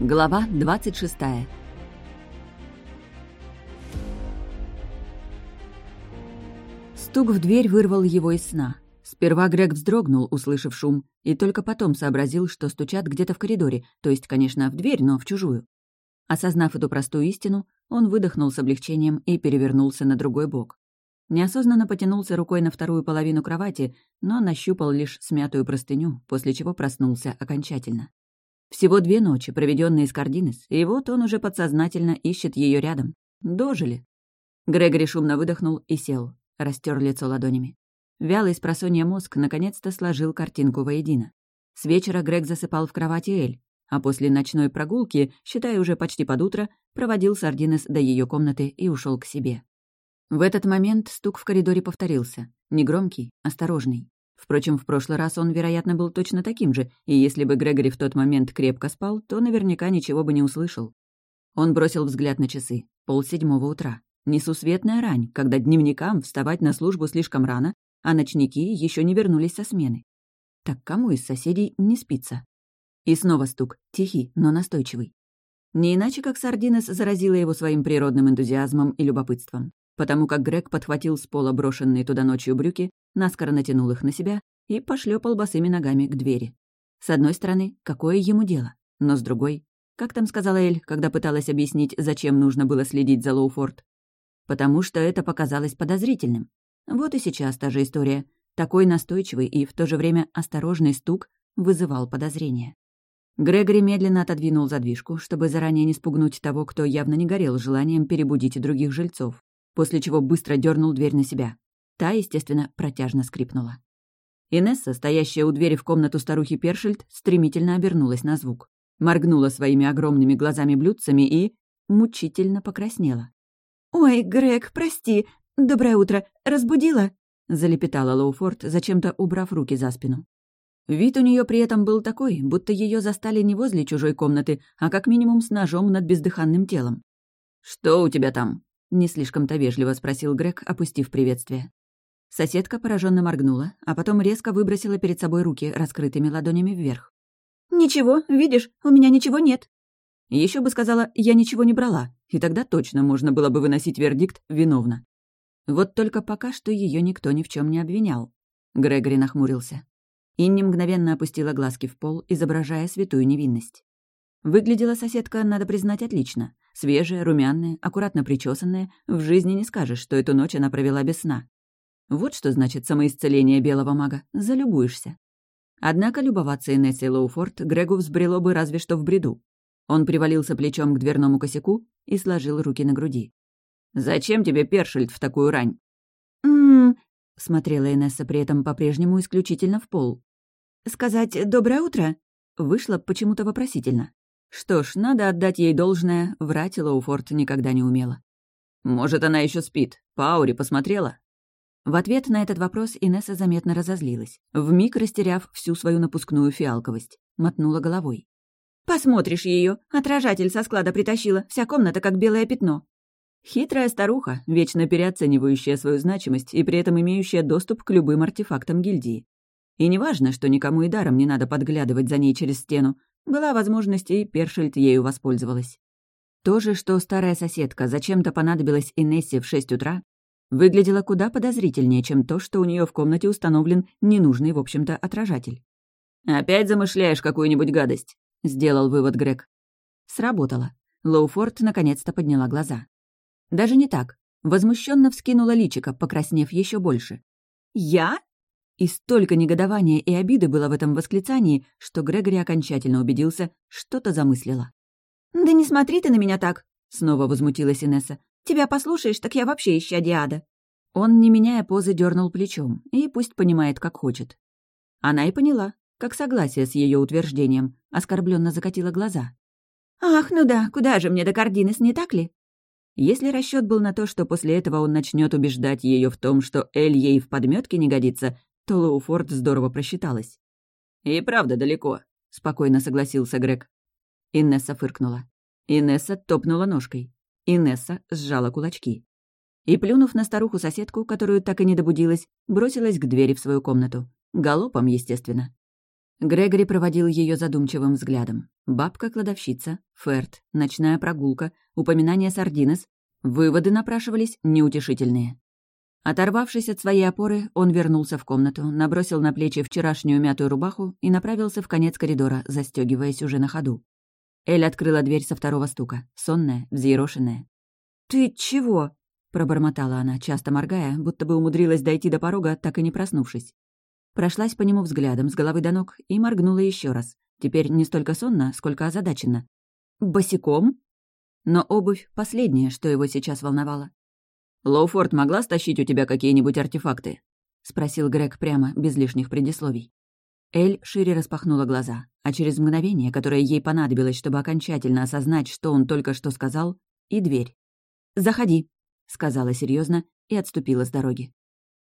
Глава 26 Стук в дверь вырвал его из сна. Сперва Грег вздрогнул, услышав шум, и только потом сообразил, что стучат где-то в коридоре, то есть, конечно, в дверь, но в чужую. Осознав эту простую истину, он выдохнул с облегчением и перевернулся на другой бок. Неосознанно потянулся рукой на вторую половину кровати, но нащупал лишь смятую простыню, после чего проснулся окончательно. Всего две ночи, проведенные с Кардинес, и вот он уже подсознательно ищет ее рядом. Дожили. Грегори шумно выдохнул и сел, растер лицо ладонями. Вялый с просонья мозг наконец-то сложил картинку воедино. С вечера Грег засыпал в кровати Эль, а после ночной прогулки, считая уже почти под утро, проводил Сардинес до ее комнаты и ушел к себе. В этот момент стук в коридоре повторился. Негромкий, осторожный. Впрочем, в прошлый раз он, вероятно, был точно таким же, и если бы Грегори в тот момент крепко спал, то наверняка ничего бы не услышал. Он бросил взгляд на часы. Пол седьмого утра. Несусветная рань, когда дневникам вставать на службу слишком рано, а ночники еще не вернулись со смены. Так кому из соседей не спится? И снова стук, тихий, но настойчивый. Не иначе, как Сардинес заразила его своим природным энтузиазмом и любопытством потому как Грег подхватил с пола брошенные туда ночью брюки, наскоро натянул их на себя и пошлепал босыми ногами к двери. С одной стороны, какое ему дело? Но с другой, как там сказала Эль, когда пыталась объяснить, зачем нужно было следить за Лоуфорд? Потому что это показалось подозрительным. Вот и сейчас та же история. Такой настойчивый и в то же время осторожный стук вызывал подозрения. Грегори медленно отодвинул задвижку, чтобы заранее не спугнуть того, кто явно не горел желанием перебудить других жильцов после чего быстро дернул дверь на себя. Та, естественно, протяжно скрипнула. Инесса, стоящая у двери в комнату старухи Першельд, стремительно обернулась на звук. Моргнула своими огромными глазами-блюдцами и... мучительно покраснела. «Ой, Грег, прости. Доброе утро. Разбудила?» — залепетала Лоуфорд, зачем-то убрав руки за спину. Вид у нее при этом был такой, будто ее застали не возле чужой комнаты, а как минимум с ножом над бездыханным телом. «Что у тебя там?» — не слишком-то вежливо спросил Грег, опустив приветствие. Соседка пораженно моргнула, а потом резко выбросила перед собой руки раскрытыми ладонями вверх. «Ничего, видишь, у меня ничего нет». Еще бы сказала, я ничего не брала, и тогда точно можно было бы выносить вердикт «виновна». Вот только пока что ее никто ни в чем не обвинял. Грегори нахмурился. Инни мгновенно опустила глазки в пол, изображая святую невинность. Выглядела соседка, надо признать, отлично. Свежая, румяная, аккуратно причесанная, в жизни не скажешь, что эту ночь она провела без сна. Вот что значит самоисцеление белого мага. Залюбуешься. Однако любоваться Инессой Лоуфорд Грегу взбрело бы разве что в бреду. Он привалился плечом к дверному косяку и сложил руки на груди. «Зачем тебе Першельд в такую рань?» «М-м-м», смотрела Инесса при этом по-прежнему исключительно в пол. «Сказать «доброе утро»?» Вышло почему-то вопросительно. Что ж, надо отдать ей должное, врать Лоуфорд никогда не умела. «Может, она еще спит? По ауре посмотрела?» В ответ на этот вопрос Инесса заметно разозлилась, вмиг растеряв всю свою напускную фиалковость. Мотнула головой. «Посмотришь ее, Отражатель со склада притащила. Вся комната как белое пятно». Хитрая старуха, вечно переоценивающая свою значимость и при этом имеющая доступ к любым артефактам гильдии. И неважно, что никому и даром не надо подглядывать за ней через стену, была возможность, и Першельд ею воспользовалась. То же, что старая соседка зачем-то понадобилась Инессе в шесть утра, выглядело куда подозрительнее, чем то, что у нее в комнате установлен ненужный, в общем-то, отражатель. «Опять замышляешь какую-нибудь гадость?» — сделал вывод Грег. Сработало. Лоуфорд наконец-то подняла глаза. Даже не так. Возмущенно вскинула личико, покраснев еще больше. «Я? И столько негодования и обиды было в этом восклицании, что Грегори окончательно убедился, что-то замыслила. «Да не смотри ты на меня так!» — снова возмутилась Инесса. «Тебя послушаешь, так я вообще ища Диада». Он, не меняя позы, дернул плечом, и пусть понимает, как хочет. Она и поняла, как согласие с ее утверждением, оскорбленно закатила глаза. «Ах, ну да, куда же мне до Кардинес, не так ли?» Если расчет был на то, что после этого он начнет убеждать ее в том, что Эль ей в подметке не годится, то Лоуфорд здорово просчиталась. «И правда далеко», — спокойно согласился Грег. Инесса фыркнула. Инесса топнула ножкой. Инесса сжала кулачки. И, плюнув на старуху-соседку, которую так и не добудилась, бросилась к двери в свою комнату. Галопом, естественно. Грегори проводил ее задумчивым взглядом. Бабка-кладовщица, ферт, ночная прогулка, упоминание Сардинес. Выводы напрашивались неутешительные. Оторвавшись от своей опоры, он вернулся в комнату, набросил на плечи вчерашнюю мятую рубаху и направился в конец коридора, застегиваясь уже на ходу. Эль открыла дверь со второго стука, сонная, взъерошенная. «Ты чего?» — пробормотала она, часто моргая, будто бы умудрилась дойти до порога, так и не проснувшись. Прошлась по нему взглядом с головы до ног и моргнула еще раз. Теперь не столько сонно, сколько озадаченно. «Босиком?» Но обувь — последнее, что его сейчас волновало. «Лоуфорд могла стащить у тебя какие-нибудь артефакты?» — спросил Грег прямо, без лишних предисловий. Эль шире распахнула глаза, а через мгновение, которое ей понадобилось, чтобы окончательно осознать, что он только что сказал, и дверь. «Заходи», — сказала серьезно и отступила с дороги.